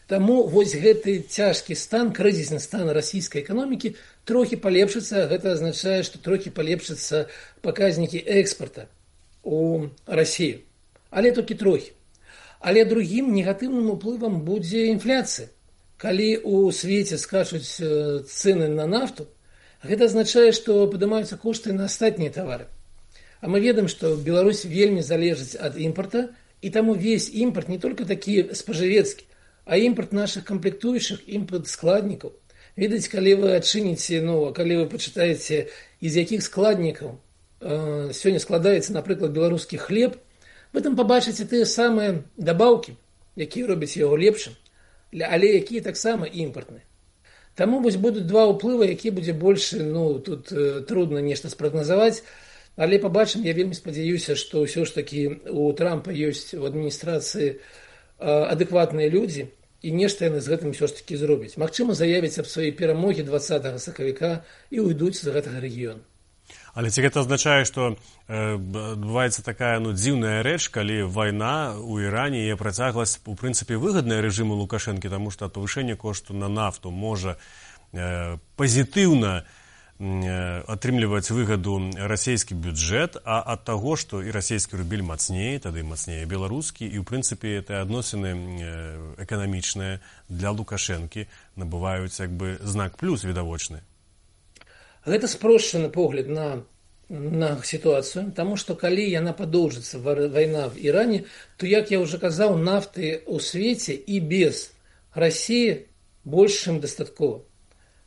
Таму вось гэты цяжкі стан крызісны стан расійскай эканомікі трохі палепшыцца. Гэта азначае што трохі палепшыцца паказнікі экспарта у рассію але толькі трохі. Але другім негатыўным уплывам будзе інфляцыя. Калі у свеце скачуць цэны на нафту гэта азначае што падымаюцца кошты на астатнія тавары А мы ведаем, што Беларусь вельмі залежыць ад імпарта і таму весь імпарт не только такі спажывецкі, а імпарт наших камплектуючых імпарт складнікаў. Ведаць, калі вы адчыніце ну, калі вы пачытаеце з якіх складнікаў э, сёння складаецца, напрыклад, беларускі хлеб, вы там пабачыце тыя самыя дабаўкі, якія робяць яго лепшым, але якія таксама імпартныя. Таму вось будуць два ўплывы, які будзе больше ну, тут э, трудно нешта спрагназаваць, Але пабачым, я вельмі спадзяюся, што ўсё ж такі у трампа ёсць у адміністрацыі адэкватныя людзі і нешта яны з гэтым ўсё ж такі зробяць. Магчыма заявіць аб сваёй перамогі 20 сакавіка і уйдуць з гэтага рэгіёну. Але ці гэта азначае, што э, адбываецца такая ну, дзіўная рэч, калі вайна ў Іране яе працяглась у прынцыпе выгадная рэжыму лукашэнкі, таму што павышэнне кошту на нафту можа э, пазітыўна э, атрымліваць выгаду расійскі бюджэт, а ад таго, што і расійскі рубель мацнее, тады мацнее беларускі і ў прынцыпе гэтыя адносіны эканамічныя для лукашэнкі набываюць як бы знак плюс відавочны. Гэта спрошчаны погляд на на сітуацыю, таму што калі яна падоўжыцца вайна в Іране, то як я ўжо казаў нафты ў свеце і без рассіі больш чым дастаткова.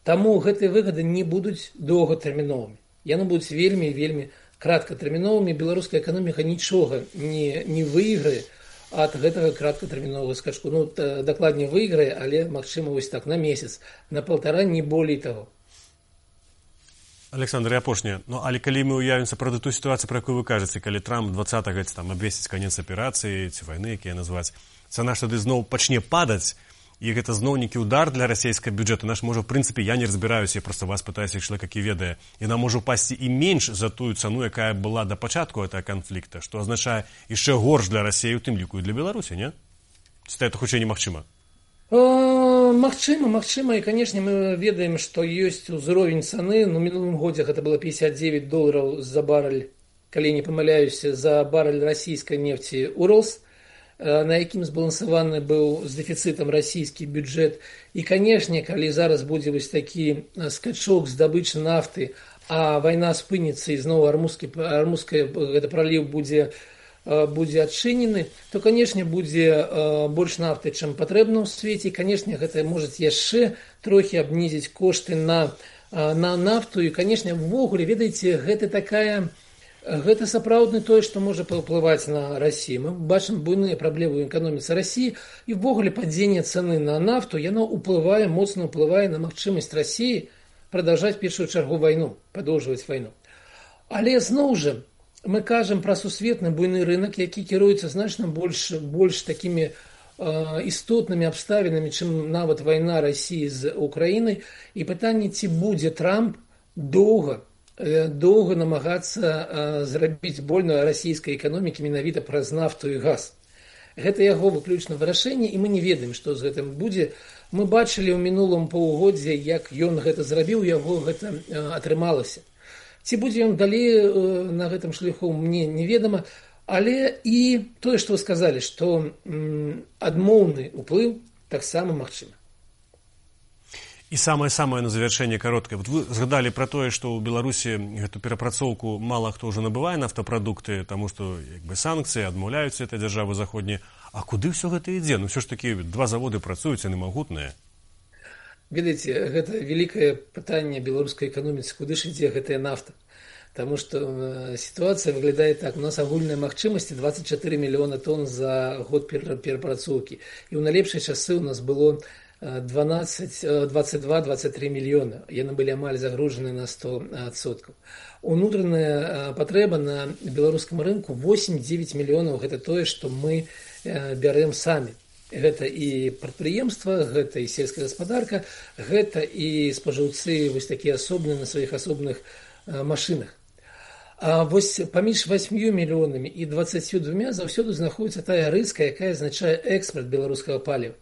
Таму гэтыя выгады не будуць доўгатэрміновымі. Яны будуць вельмі вельмі краткатэрміновымі беларуская эканоміка нічога не, не выйграе ад гэтага краткатэрміновага скачку. Ну, дакладней выйграе, але магчыма вось так на месяц, на паўтара не болей таго. Александр апошняе Ну але калі мы уявімся пра ту сітуацыю пра якую вы кажаце калі трамп два там абвесціць канец аперацыі ці вайны якія назваць цана ж тады зноў пачне падаць і гэта зноў нейкі удар для расійскага бюджэту наш можа в прынцыпе я не разбіраюся просто вас пытаюся чалавек які ведае яна можа упасці і менш за тую цану якая была да пачатку этого канфлікта што азначае яшчэ горш для рассеі у тым ліку і для беларусі не? Это хутчэй немагчыма Магчыма, магчыма і канешне мы ведаем, што ёсць узровень цаны ну мінулым годзе гэта было 59 долараў за бараль калі не памыляюся за бараль расійскай нефці урос на якім збалансаваны быў з дэфіцытам расійскі бюджэт. І канешне калі зараз будзе вось такі скачок здабычы нафты а вайна спыніцца і зноў армускі армуская гэта праліў будзе будзе адчынены то канешне будзе больш нафты чым патрэбна ў свеце. Канешне гэта можа яшчэ трохі абнізіць кошты на на нафту. І канешне ввогуле ведаеце гэта такая гэта сапраўдны тое што можа паўплываць на рассію мы бачым буйныя праблемы ў эканоміцы рассіі і ввогуле падзенне цаны на нафту яно ўплывае моцна ўплывае на магчымасць рассіі прадаўжаць першую чаргу вайну падоўжваць вайну але зноў жа мы кажам пра сусветны буйны рынок які кіруецца значна больш больш такімі істотнымі абставінамі чым нават вайна рассіі з украінай. І пытанне ці будзе трамп доўга доўга намагацца зрабіць больную расійскай эканомікі менавіта праз нафту і газ. Гэта яго выключна вырашэнне і мы не ведаем што з гэтым будзе. Мы бачылі ў мінулым паўгоддзе як ён гэта зрабіў яго гэта атрымалася. Ці будзе ён далей э, на гэтым шляху мне неведама. Але і тое што вы сказалі што адмоўны ўплыў таксама магчыма і самае самае на завяршэнне кароткае вот вы згадалі пра тое што ў беларусі гэту перапрацоўку мала хто ўжо набывае нафтапрадукты таму што як бы санкцыі адмаўляюцца это дзяржавы заходнія а куды ўсё гэта ідзе ну ўсё ж такі два заводы працуюць яны магутныя. Ведаеце гэта вялікае пытанне беларускай эканоміцы куды ж ідзе гэтая нафта? Таму што сітуацыя выглядае так. У нас агульныя магчымасці 24 мільёна тонн за год перапрацоўкі. І ў найлепшай часы ў нас было 12 22 23 мільёна яны былі амаль загружаны на 100соткаў унутраная патрэба на беларускам рынку 8-9 мільёнаў гэта тое што мы бярэм самі гэта і прадпрыемства гэта і сельская гаспадарка гэта і спажыўцы вось такія асобныя на сваіх асобных машынах А вось паміж 8 мільёнамі і 22 заўсёды знаходіцца тая рыска якая азначае экспорт беларускага паліва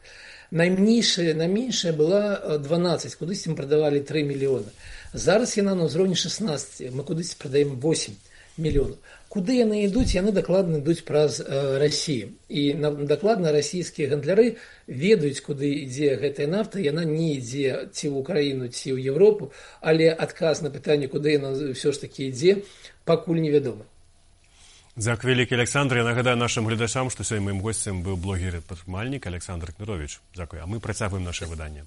найменейшая найменшая была 12 кудысьці мы прадавалі 3 мільёны зараз яна на ўзроўні 16 мы кудысьці прадаем 8 мільёнаў куды яны ідуць яны дакладна ідуць праз э, рассію і на, дакладна расійскія гандляры ведаюць куды ідзе гэтая нафта. Яна не ідзе ці ў украіну ці ў еўропу але адказ на пытанне куды яна ўсё ж такі ідзе пакуль невядома Дзяк вялікі Александр я нагадаю нашим гледачам што сёння маім госцем быў блогер падмальнік Александр Кнырович Дякую а мы працягваем наше выданне.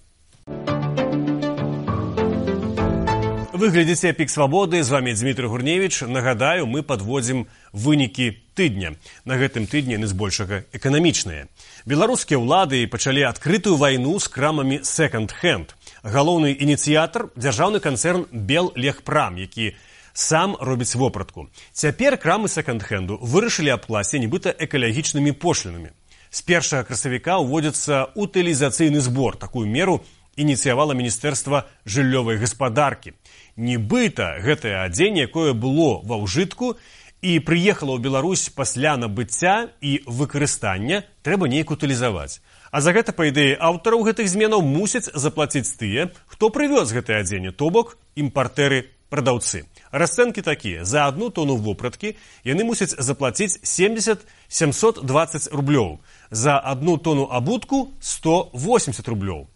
Выглядзіце пік свабоды з вами Дмітрий гурневич нагадаю мы подводзім вынікі тыдня. На гэтым тыдні яны збольшага эканамічныя. Беларускія ўлады пачалі адкрытую вайну з крамамі секонд-хенд галоўны ініцыятар дзяржаўны канцэрн бел легпрам які сам робіць вопратку цяпер крамы секонд-хенду вырашылі абкласці нібыта экалагічнымі пошлінамі С 1 красавіка ўводзіцца утылізацыйны збор. Такую меру ініцыявала міністэрства жыллёвай гаспадаркі. Нібыта гэтае адзенне, якое было ва ўжытку і прыехала ў Беларусь пасля набыцця і выкарыстання трэба неяк утылізаваць. А за гэта па ідэі аўтараў гэтых зменаў мусяць заплаціць тыя, хто прывёз гэтае адзенне, то бок імпартэры прадаўцы. Расцэнкі такія за одну тону вопраткі яны мусяць заплаціць 70 720 рублёў за одну тону абутку 180 рублёў.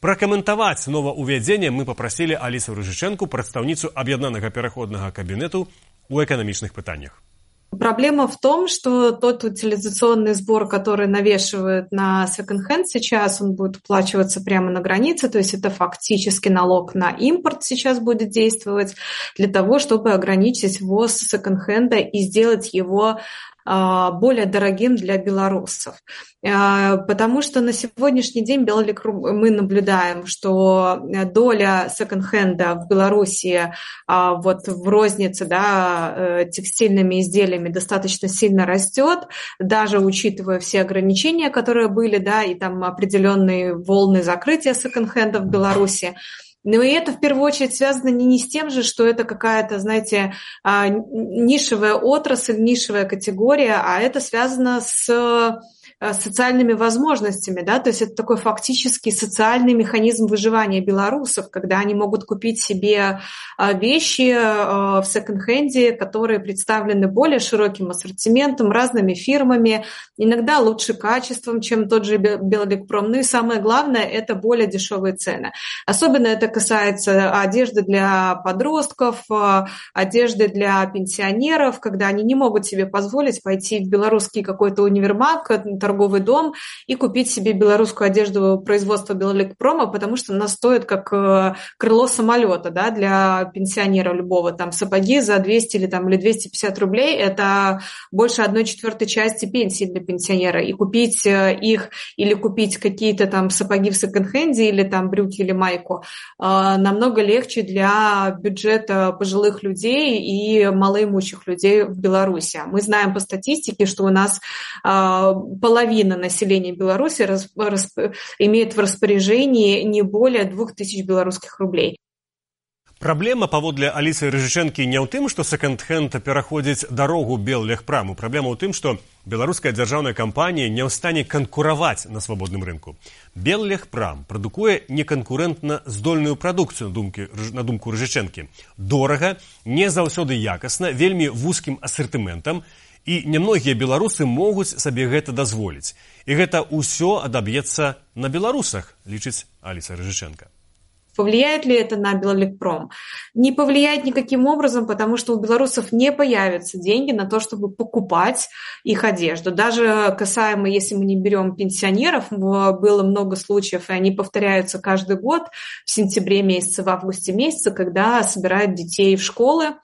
Пракаментаваць новаўвядзенне мы попрасілі алісу рыжычэнку прадстаўніцу аб'яднанага пераходнага кабінету у эканамічных пытаннях. Проблема в том, что тот утилизационный сбор, который навешивают на секонд-хенд сейчас, он будет уплачиваться прямо на границе, то есть это фактически налог на импорт сейчас будет действовать для того, чтобы ограничить ввоз секонд-хенда и сделать его более дорогим для белорусов. А, потому что на сегодняшний день мы наблюдаем, что доля секонд-хенда в Беларуси а, вот в рознице да, э, текстильными изделиями достаточно сильно растет, даже учитывая все ограничения, которые были, да, и там определенные волны закрытия секонд-хенда в Беларуси. Но и это в первую очередь связано не, не с тем же, что это какая-то, знаете, нишевая отрасль, нишевая категория, а это связано с социальными возможностями, да, то есть это такой фактически социальный механизм выживания белорусов, когда они могут купить себе э, вещи э, в секонд-хенде, которые представлены более широким ассортиментом, разными фирмами, иногда лучше качеством, чем тот же Белолекпром. Ну и самое главное, это более дешевые цены. Особенно это касается одежды для подростков, одежды для пенсионеров, когда они не могут себе позволить пойти в белорусский какой-то универмаг, торговый дом и купить себе белорусскую одежду производства Белолекпрома, потому что она стоит как э, крыло самолета да, для пенсионера любого. Там сапоги за 200 или, там, или 250 рублей – это больше одной четвертой части пенсии для пенсионера. И купить э, их или купить какие-то там сапоги в секонд-хенде или там брюки или майку э, намного легче для бюджета пожилых людей и малоимущих людей в Беларуси. Мы знаем по статистике, что у нас половина половина населения Беларуси рас, рас, имеет в распоряжении не более 2000 белорусских рублей. Праблема паводле алісы рыжычэнкі не ў тым, што секонд-хенд пераходзіць дарогу беллегпраму. Праблема ў тым, што беларуская дзяржаўная кампанія не ў стане канкураваць на свабодным рынку. Беллегпрам прадукуе неканкурэнтна здольную прадукцыю думкі, на думку рыжычэнкі. Дорага, не заўсёды якасна, вельмі вузкім асартыментам і немногія беларусы могуць сабе гэта дазволіць і гэта ўсё адаб'ецца на беларусах лічыць аліса рыжыченко Повлияет ли это на Белолекпром? Не повлияет никаким образом, потому что у белорусов не появятся деньги на то, чтобы покупать их одежду. Даже касаемо, если мы не берем пенсионеров, было много случаев, и они повторяются каждый год в сентябре месяце, в августе месяце, когда собирают детей в школы,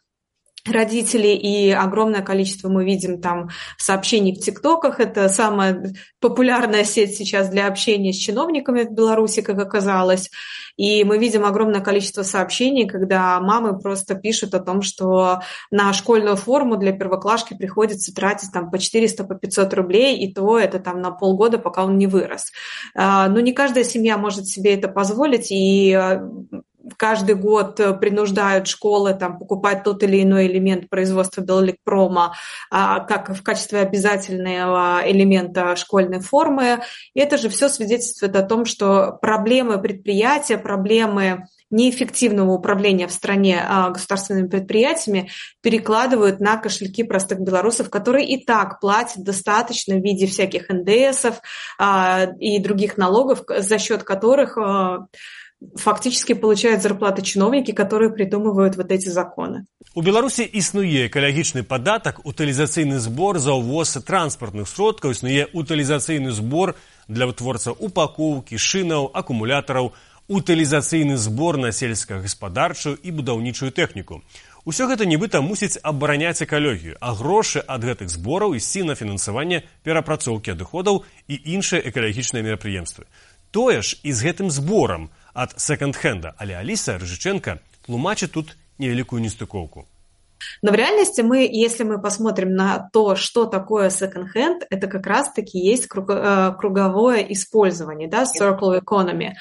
родители и огромное количество мы видим там сообщений в ТикТоках. Это самая популярная сеть сейчас для общения с чиновниками в Беларуси, как оказалось. И мы видим огромное количество сообщений, когда мамы просто пишут о том, что на школьную форму для первоклашки приходится тратить там по 400, по 500 рублей, и то это там на полгода, пока он не вырос. А, но не каждая семья может себе это позволить, и каждый год э, принуждают школы там, покупать тот или иной элемент производства Беллекпрома а, как в качестве обязательного элемента школьной формы. И это же все свидетельствует о том, что проблемы предприятия, проблемы неэффективного управления в стране а, государственными предприятиями перекладывают на кошельки простых белорусов, которые и так платят достаточно в виде всяких НДСов а, и других налогов, за счет которых фактически получают зарплаты чиновники, которые придумывают вот эти законы. У Беларусі існуе экалагічны падатак, утылізацыйны збор за ўвоз транспартных сродкаў, існуе утылізацыйны збор для вытворцаў упакоўкі, шынаў, акумулятараў, утылізацыйны збор на сельскагаспадарчую і будаўнічую тэхніку. Усё гэта нібыта мусіць абараняць экалогію, а грошы ад гэтых збораў ісці на фінансаванне перапрацоўкі адыходаў і іншыя экалагічныя мерапрыемствы. Тое ж і з гэтым зборам ад секонд-хенда, але Аліса Рыжыченка тлумачыць тут невялікую нестыкоўку. Но в реальности мы, если мы посмотрим на то, что такое second-hand, это как раз-таки есть э, круговое использование, да, circular economy.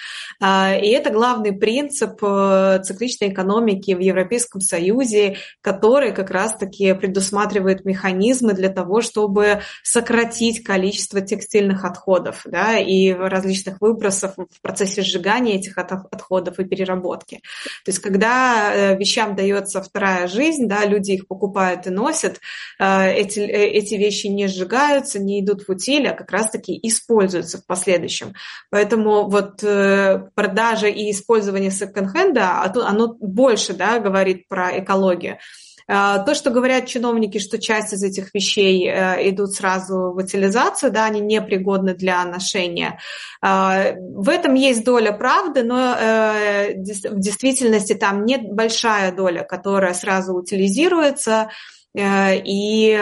А, и это главный принцип э, цикличной экономики в Европейском Союзе, который как раз-таки предусматривает механизмы для того, чтобы сократить количество текстильных отходов да, и различных выбросов в процессе сжигания этих отходов и переработки. То есть когда э, вещам дается вторая жизнь, да, люди их покупают и носят, э, эти, эти вещи не сжигаются, не идут в утиль, а как раз-таки используются в последующем. Поэтому вот продажа и использование секонд-хенда, оно больше да, говорит про экологию. А, то, что говорят чиновники, что часть из этих вещей э, идут сразу в утилизацию, да, они непригодны для ношения. А, в этом есть доля правды, но э, в действительности там нет большая доля, которая сразу утилизируется, э, и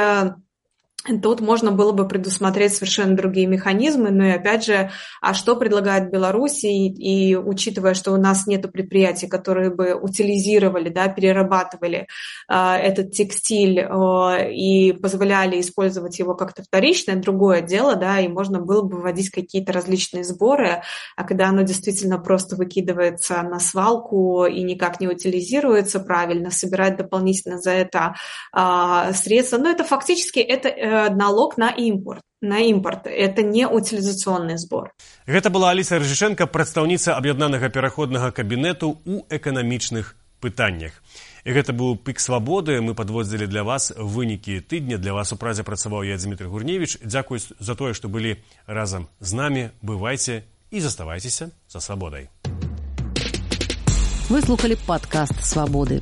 тут можно было бы предусмотреть совершенно другие механизмы. Ну и опять же, а что предлагает Беларусь, и, и учитывая, что у нас нет предприятий, которые бы утилизировали, да, перерабатывали э, этот текстиль э, и позволяли использовать его как-то вторично, другое дело, да, и можно было бы вводить какие-то различные сборы, а когда оно действительно просто выкидывается на свалку и никак не утилизируется правильно, собирать дополнительно за это э, средства, ну это фактически это э, налог на импорт на імпорт это не утилізацыйны збор гэта была аліса ржышенко прадстаўніца аб'яднанага пераходнага кабінету у эканамічных пытаннях. І гэта быў пік свабоды. Мы подводзілі для вас вынікі тыдня. Для вас у празе працаваў я Дмітрий гурневич дзякуюсь за тое што былі разам з намі. Бывайце і заставайцеся за свабодай. Выслухали подкаст свабоды